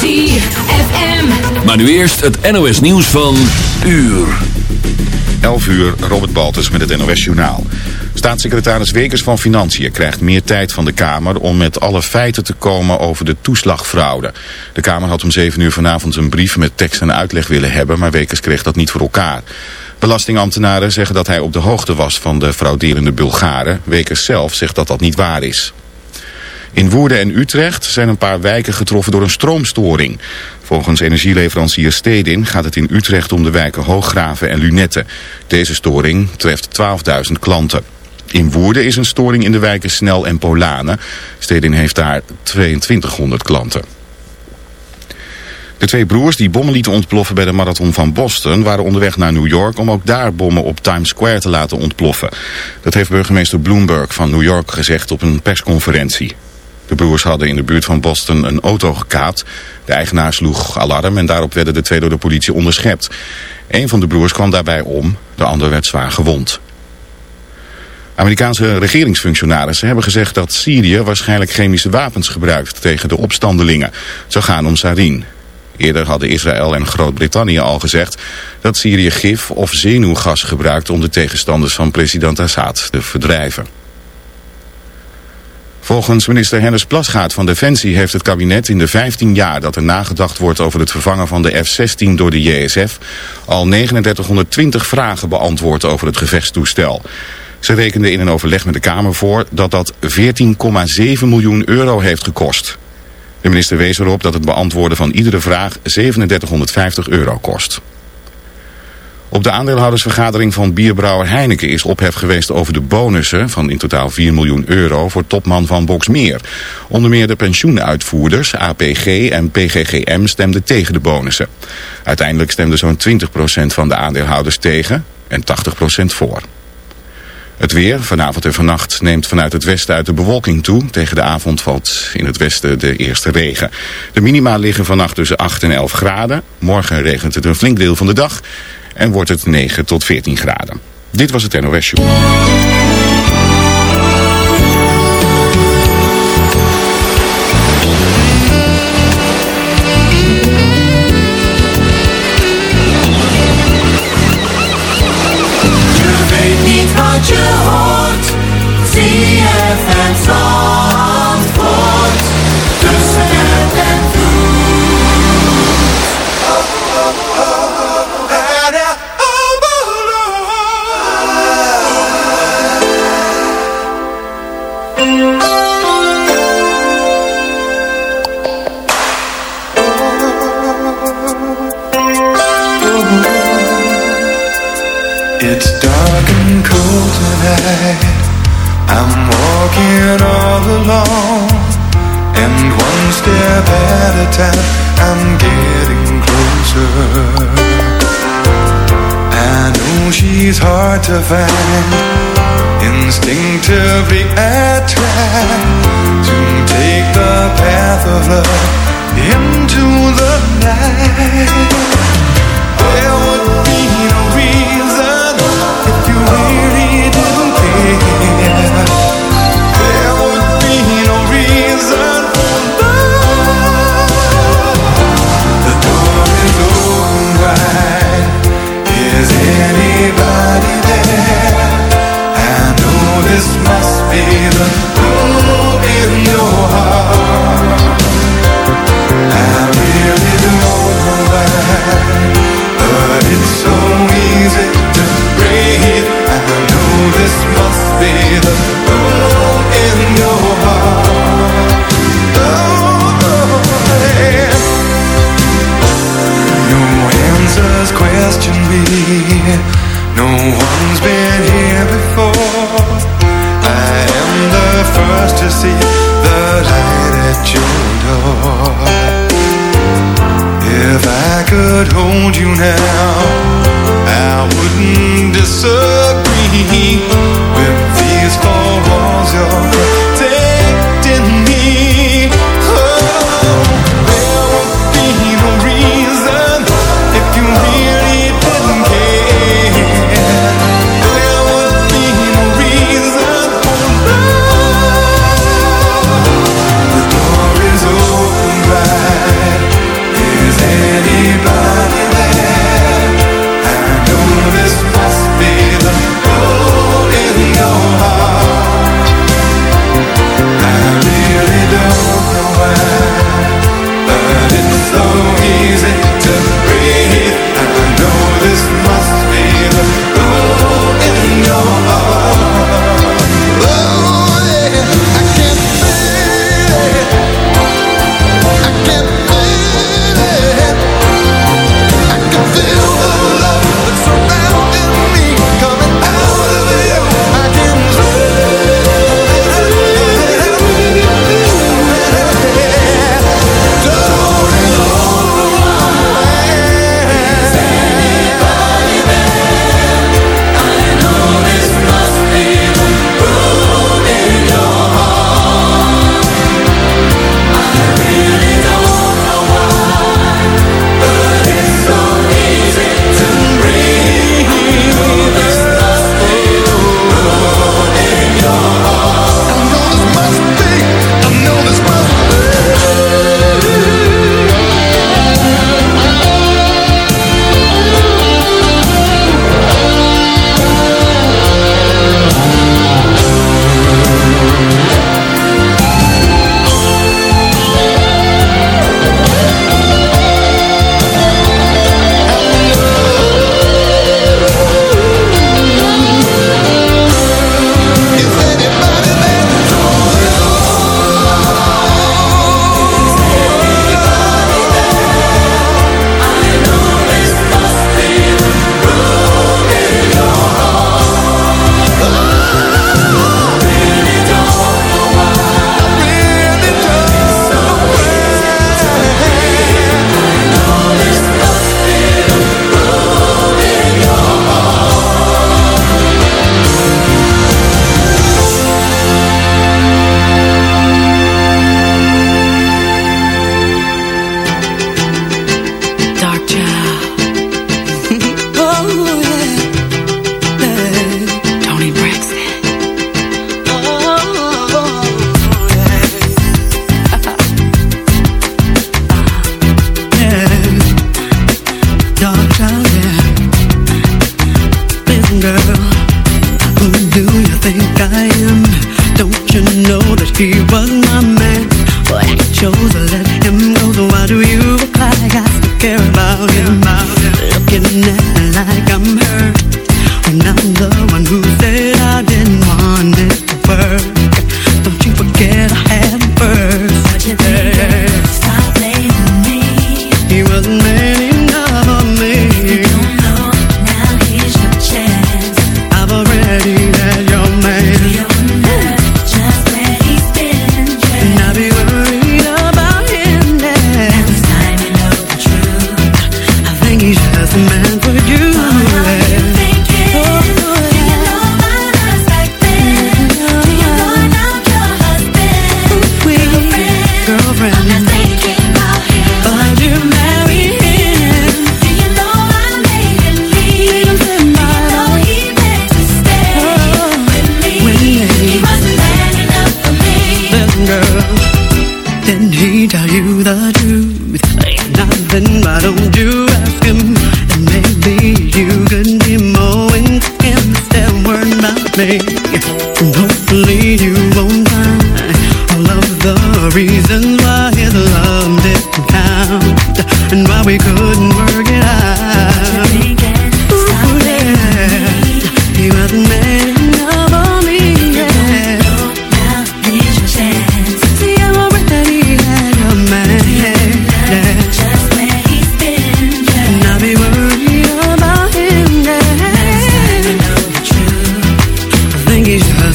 ZFM. Maar nu eerst het NOS nieuws van uur. 11 uur, Robert Baltus met het NOS Journaal. Staatssecretaris Wekers van Financiën krijgt meer tijd van de Kamer... om met alle feiten te komen over de toeslagfraude. De Kamer had om 7 uur vanavond een brief met tekst en uitleg willen hebben... maar Wekers kreeg dat niet voor elkaar. Belastingambtenaren zeggen dat hij op de hoogte was van de frauderende Bulgaren. Wekers zelf zegt dat dat niet waar is. In Woerden en Utrecht zijn een paar wijken getroffen door een stroomstoring. Volgens energieleverancier Stedin gaat het in Utrecht om de wijken Hooggraven en Lunetten. Deze storing treft 12.000 klanten. In Woerden is een storing in de wijken Snel en Polanen. Stedin heeft daar 2200 klanten. De twee broers die bommen lieten ontploffen bij de marathon van Boston... waren onderweg naar New York om ook daar bommen op Times Square te laten ontploffen. Dat heeft burgemeester Bloomberg van New York gezegd op een persconferentie. De broers hadden in de buurt van Boston een auto gekaapt. De eigenaar sloeg alarm en daarop werden de twee door de politie onderschept. Een van de broers kwam daarbij om, de ander werd zwaar gewond. Amerikaanse regeringsfunctionarissen hebben gezegd dat Syrië waarschijnlijk chemische wapens gebruikt tegen de opstandelingen. Zou gaan om sarin. Eerder hadden Israël en Groot-Brittannië al gezegd dat Syrië gif of zenuwgas gebruikt om de tegenstanders van president Assad te verdrijven. Volgens minister Hennis Plasgaard van Defensie heeft het kabinet in de 15 jaar dat er nagedacht wordt over het vervangen van de F-16 door de JSF al 3920 vragen beantwoord over het gevechtstoestel. Ze rekenden in een overleg met de Kamer voor dat dat 14,7 miljoen euro heeft gekost. De minister wees erop dat het beantwoorden van iedere vraag 3750 euro kost. Op de aandeelhoudersvergadering van bierbrouwer Heineken is ophef geweest over de bonussen van in totaal 4 miljoen euro voor topman van Boxmeer. Onder meer de pensioenuitvoerders, APG en PGGM stemden tegen de bonussen. Uiteindelijk stemde zo'n 20% van de aandeelhouders tegen en 80% voor. Het weer, vanavond en vannacht, neemt vanuit het westen uit de bewolking toe. Tegen de avond valt in het westen de eerste regen. De minima liggen vannacht tussen 8 en 11 graden. Morgen regent het een flink deel van de dag en wordt het 9 tot 14 graden. Dit was het NOS Show. Je weet niet wat je hoort. Zandvoort. Walking all alone. And one step at a time, I'm getting closer. I know she's hard to find. Instinctively, I try to take the path of love into the night. There would be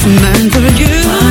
mine for you.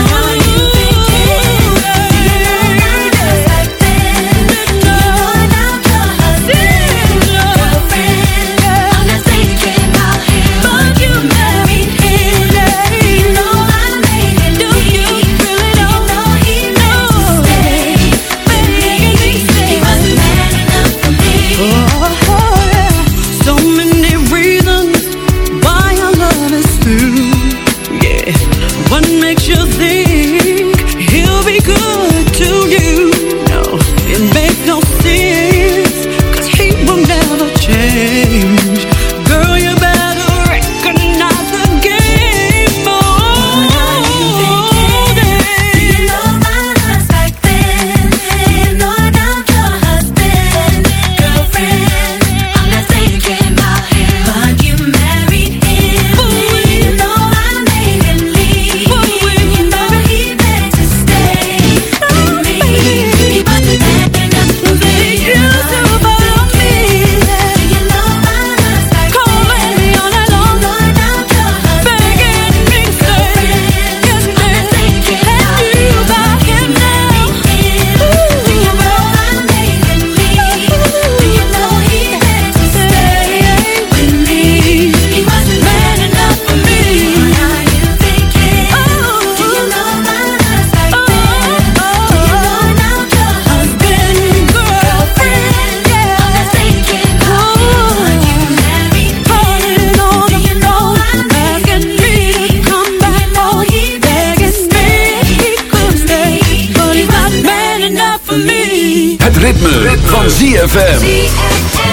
ZFM.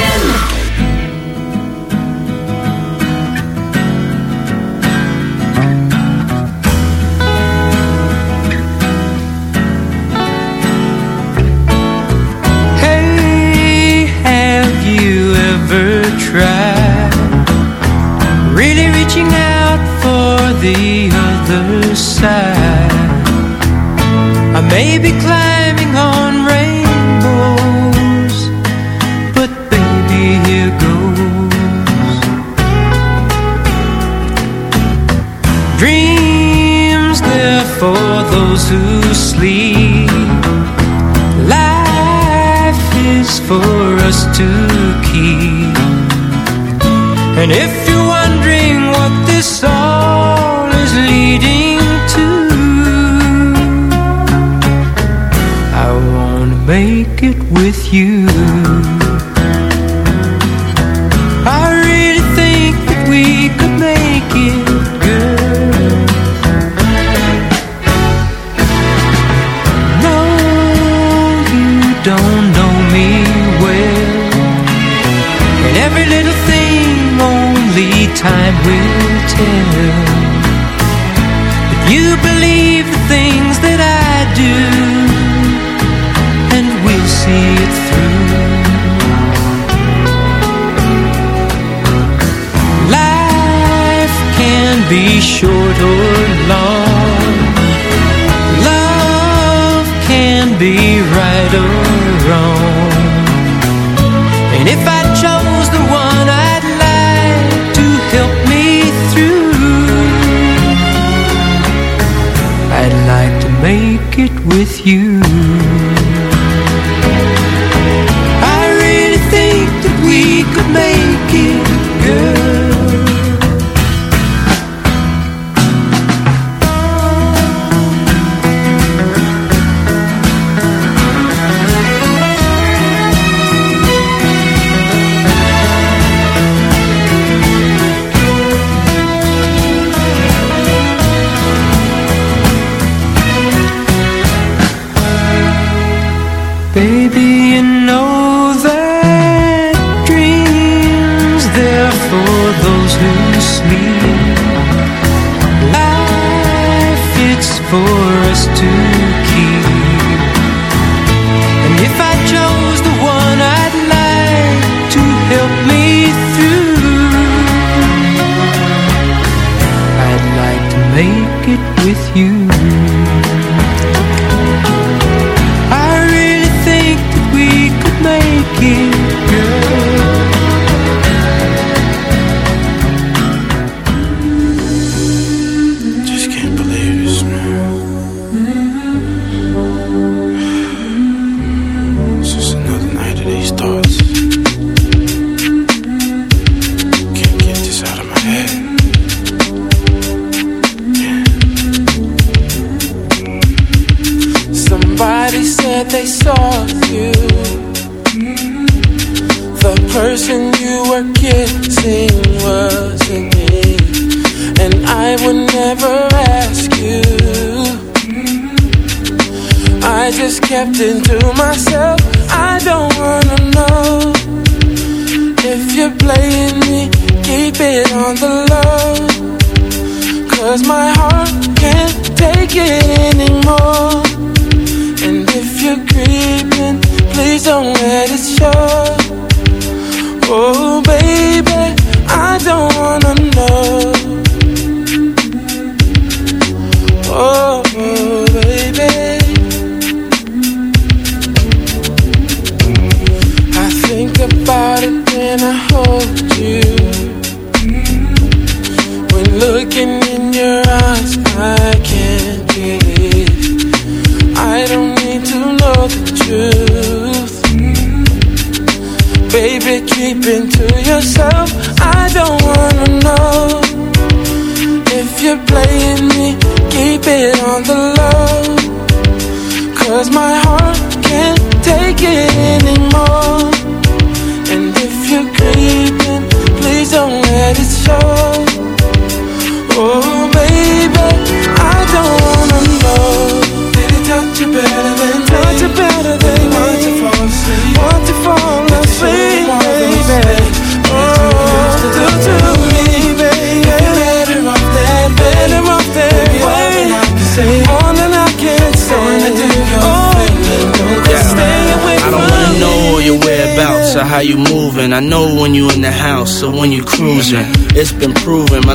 like to make it with you.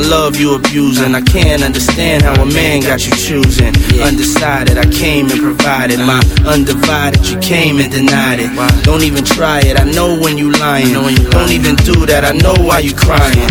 Love you abusing. I can't understand how a man got you choosing. Undecided, I came and provided my undivided. You came and denied it. Don't even try it. I know when you lying. Don't even do that. I know why you crying.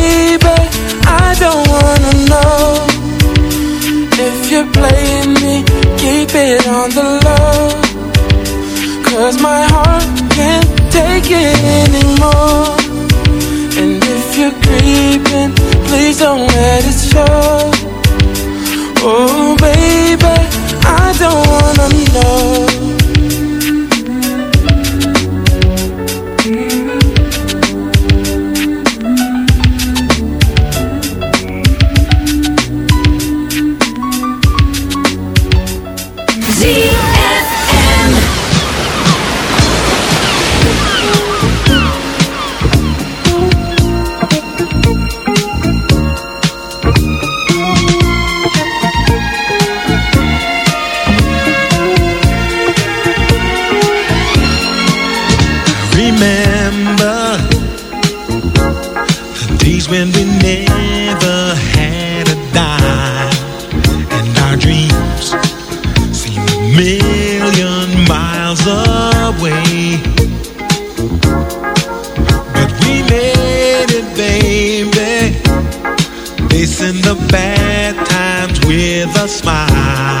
keep it on the low. Cause my heart can't take it anymore. And if you're creeping, please don't let it show. Oh, baby, I don't wanna know. Days when we never had a dime, and our dreams seemed a million miles away. But we made it, baby, facing the bad times with a smile.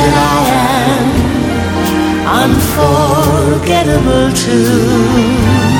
that I am unforgettable too.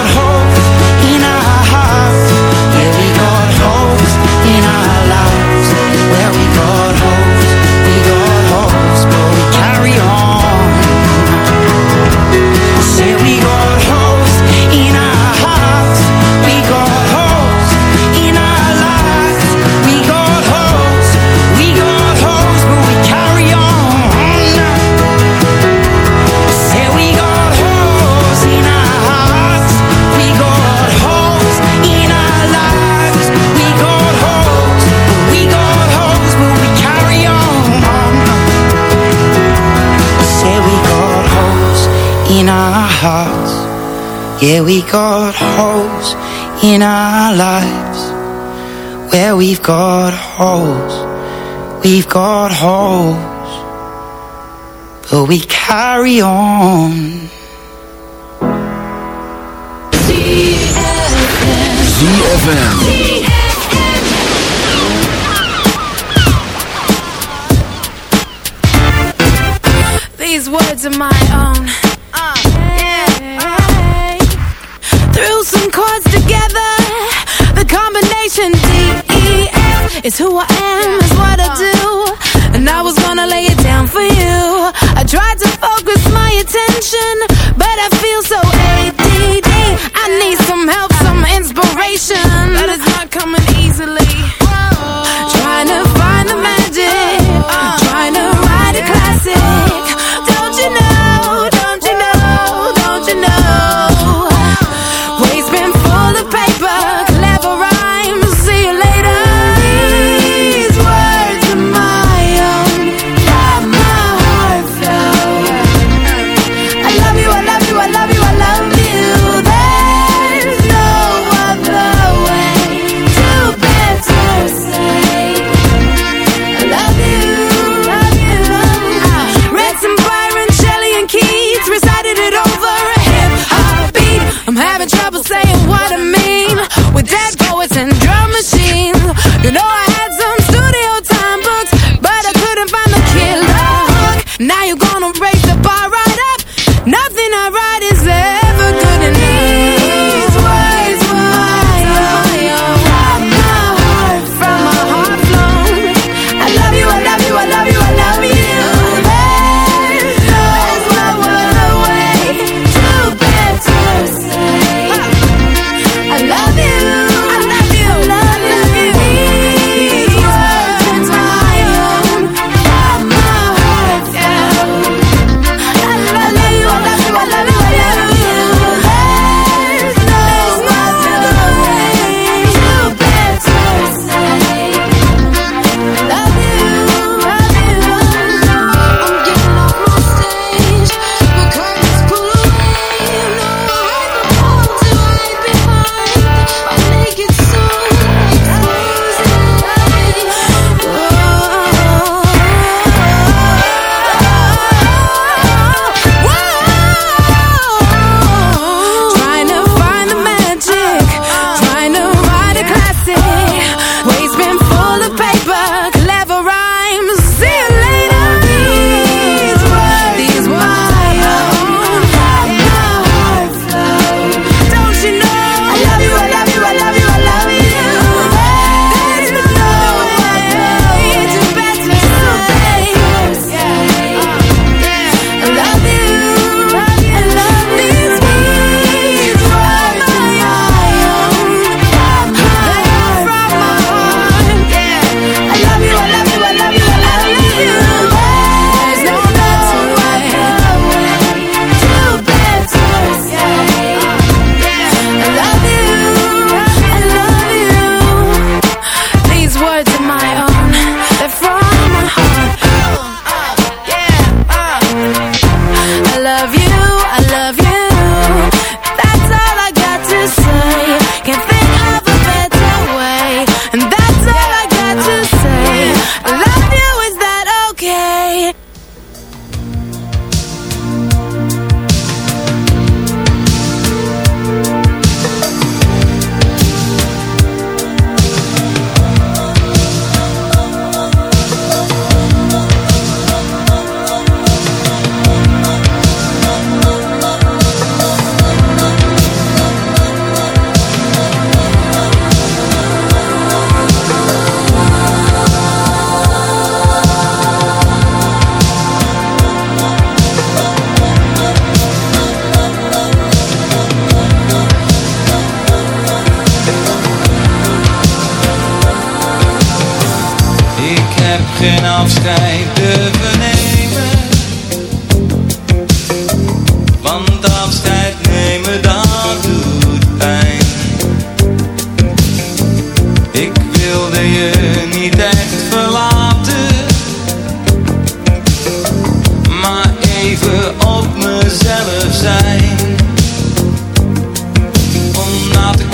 Yeah, we got holes in our lives. Where we've got holes, we've got holes, but we carry on. ZFM. These words are my Is who I am, is what I uh. do. And I was gonna lay it down for you. I tried to focus my attention,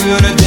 yönetim.